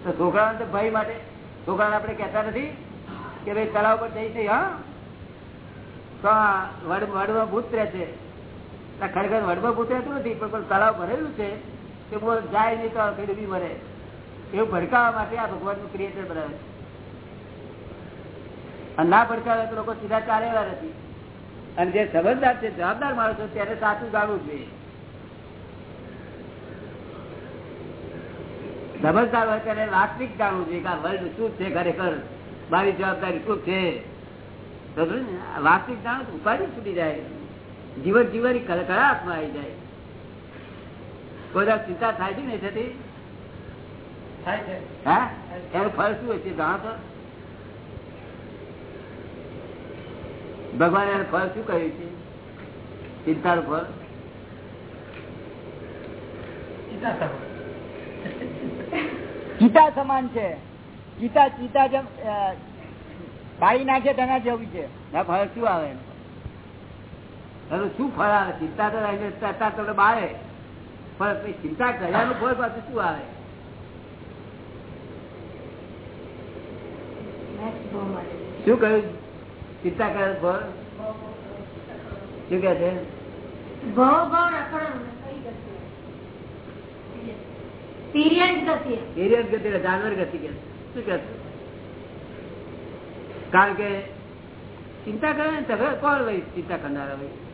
તો ઢોકળા તો ભાઈ માટે છોકરાને આપણે કહેતા નથી કે ભાઈ તળાવ પર છે હા? તો વડ, વડમાં ભૂત રહે છે. ખરેખર વડમાં પૂછાતું નથી, પણ તળાવ ભરેલું છે, કે જાય નહીં તો બી મરે એવું ભડકાવવા માટે આ ભગવાનનું ક્રિએટર બનાવે છે. અને ના ભડકાવે તો લોકો સીધા ચાલેલા નથી. અને જે સમજદાર છે, જવાબદાર માણસો ત્યારે સાચું જાણવું જોઈએ. સમજદાર હોય ત્યારે વાસ્તવિક જાણવું જોઈએ કે આ વર્લ્ડ શું છે ખરેખર? મારી જવાબદારી શું છે? ને? વાસ્તવિક જાણો ઉપાધિ છૂટી જાય. જીવન જીવવાની કળા હાથમાં આવી જાય. બધા ચિંતા થાય છે ને થતી? હા? એનું ફળ શું હોય છે જાણો તો? ભગવાન એનું ફળ શું કહ્યું છે? ચિંતાનું ફળ? ચિતા સમાન. છે. ચિતા ચિતા જેમ બાળી નાખે તેના જેવું છે. ફળ શું આવે? એનું? શું ફળ આવે? ચિંતા તો ચિંતા તમને બાળે. પણ ચિંતા કર્યાનું ફળ પાછું શું આવે? શું કહ્યું? ચિંતા કરે ફળ? શું કે છે? જાનવર ગતિ કે શું કે કારણ કે ચિંતા કરે ને તમે કોણ ભાઈ ચિંતા કરનારા ભાઈ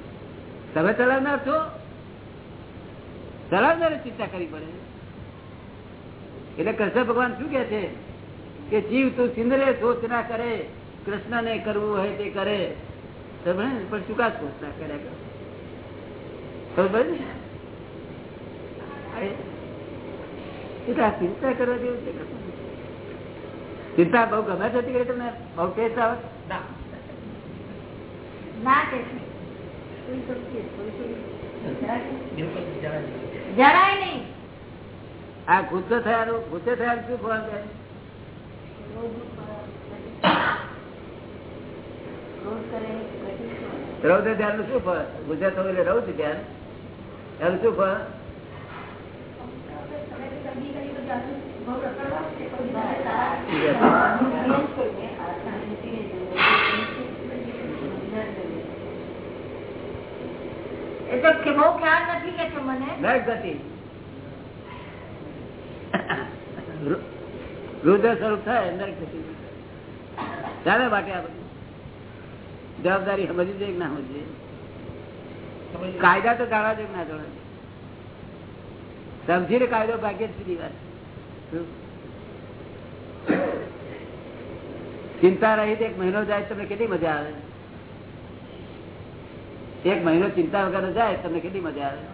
તમે ચલાવનાર છો? ચલાવનારે ચિંતા કરવી પડે. એટલે કૃષ્ણ ભગવાન શું કે છે? કે જીવ તું સિંદરે સોચ ના કરે કૃષ્ણ ને કરવું હોય તે કરે. પણ શું કા સોચ ના કર્યા કરે? ચિંતા કરવા જેવું છે ચિંતા બહુ ગમે છે કે તમને? બહુ ટેસ્ટ આવે ના. કે જરાય નહીં. આ ગુસ્સો થયાનું ગુસ્સે થયાનું શું ફળ છે રૌદ્ર ધ્યાનનું શું ફળ ગુસ્સે થયું એટલે રૌદ્ર ધ્યાન? એનું શું ફળ એ તો કે બહુ ખ્યાલ નથી કે છે મને નર ગતિ રુદ્ર સ્વરૂપ થાય નરક ગતિ ચાલે માટે આ બધું? જવાબદારી સમજી જોઈએ ના સમજવી જોઈએ? કાયદા તો જાણવા જોઈએ ના જાણવા? સમજીને કાયદો ભાગ્ય જ સીધી વાત? ચિંતા રહી એક મહિનો જાય તમને કેટલી મજા આવે? એક મહિનો ચિંતા વગર જાય તમને કેટલી મજા આવે.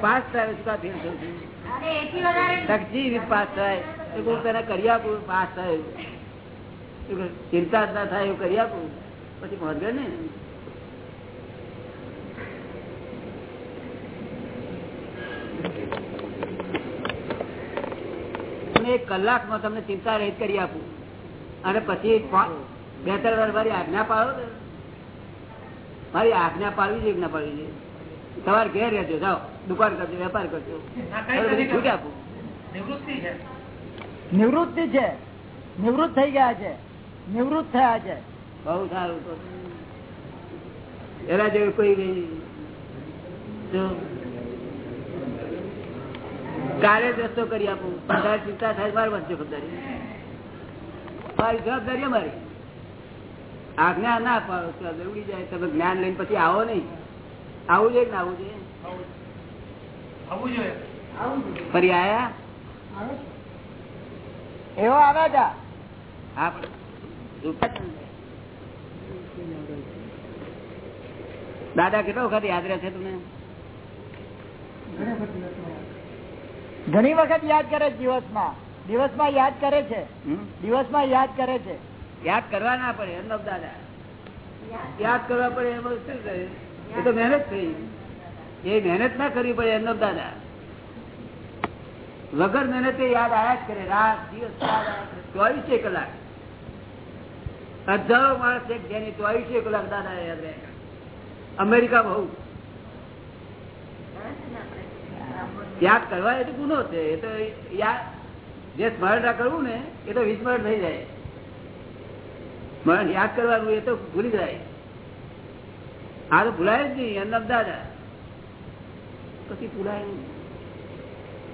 પાસ થાય પાસ થાય. કરી આપું પાસ થાય? ચિંતા જ ના થાય એવું કરી આપું. પછી મોરગે ને? કલાકમાં તમને ચિંતા રહિત કરી આપું. અને પછી બે ત્રણ વાર મારી આજ્ઞા પાડો ને. મારી આજ્ઞા પાડવી જોઈએ કે ના પાડવી જોઈએ તમારે ઘેર રહેજો જાઓ. દુકાન કરજો વેપાર કરજો. છૂટ આપું. નિવૃત્તિ છે. નિવૃત્ત થઈ ગયા છે. નિવૃત્ત થયા છે. બહુ સારું તો. એના જેવું કોઈ નહીં. જો કાલે રસ્તો કરી આપું. પણ તારે ચિંતા થાય મારે બનશે જવાબદારી મારી જવાબદારી અમારી. આજ્ઞા ના પાડો જરૂરી જાય. તમે જ્ઞાન લઈને પછી આવો નહીં. આવું જોઈએ ને આવું જોઈએ? ફરી આયા? એવો આવ્યા હતા હા દાદા કેટલો વખત યાદ રહે છે તમને ઘણી વખત યાદ કરે છે દિવસમાં. દિવસમાં યાદ કરે છે. દિવસમાં યાદ કરે છે. યાદ કરવા ના પડે એમ દાદા. યાદ. કરવા પડે એમાં શું કરે? એ તો મહેનત થઈ. એ મહેનત ના કરવી પડે એમનો દાદા. વગર મહેનતે યાદ આયા જ કરે. રાત દિવસ. ચોવીસે કલાક. હજારો માણસ એક જેની ચોવીસે કલાક દાદા યાદ રહે અમેરિકા બહુ. યાદ કરવા એ તો ગુનો છે. એ તો જે સ્મરણ કરવું ને, એ તો વિસ્મરણ થઈ જાય. સ્મરણ યાદ કરવાનું એ તો ભૂલી જાય. આ તો ભૂલાય જ નહીં એમના દાદા. પછી ભૂલાય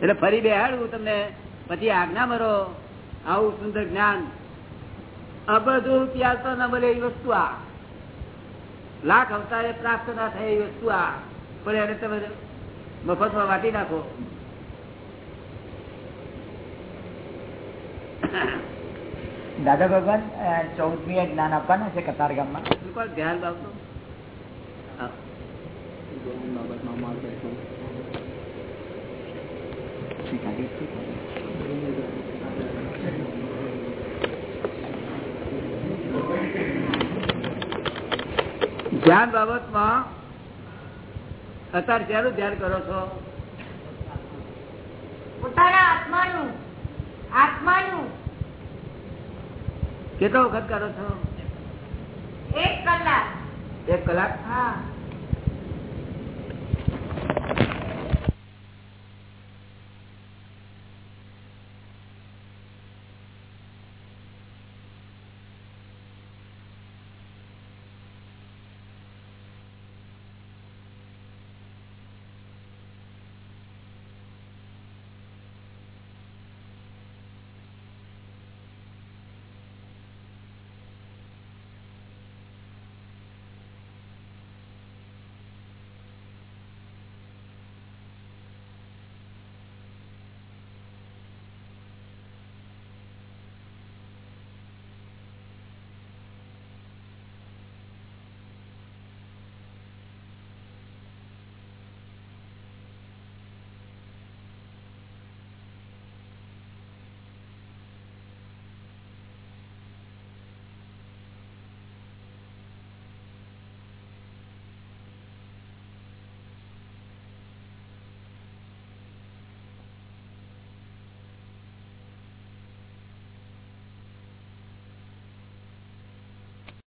એટલે ફરી બેહાડવું તમને. પછી આજ્ઞા મરો. આવું સુંદર જ્ઞાન. આ બધું રૂપિયા તો ન મળે એવી વસ્તુ આ. લાખ અવતારે પ્રાપ્ત ના થાય એવી વસ્તુ આ. પણ એને તમે મફતમાં વાટી નાખો. દાદા ભગવાન ચૌદમી જ્ઞાન આપવાનું છે કતાર ગામમાં? બિલકુલ ધ્યાન રાખો. હા. ધ્યાન બાબતમાં અત્યારે ક્યારું ધ્યાન કરો છો? પોતાના આત્માનું આત્માનું. કેટલો વખત કરો છો? એક કલાક. એક કલાક? હા.